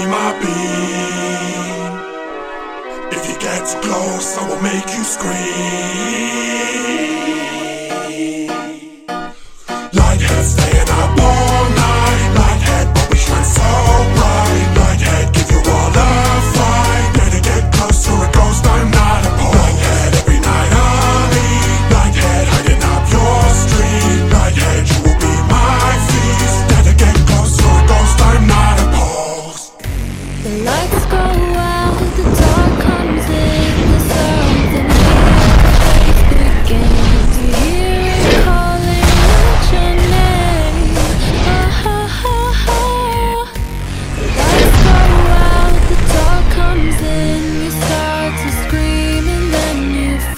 be my beam. If you get too close, I will make you scream.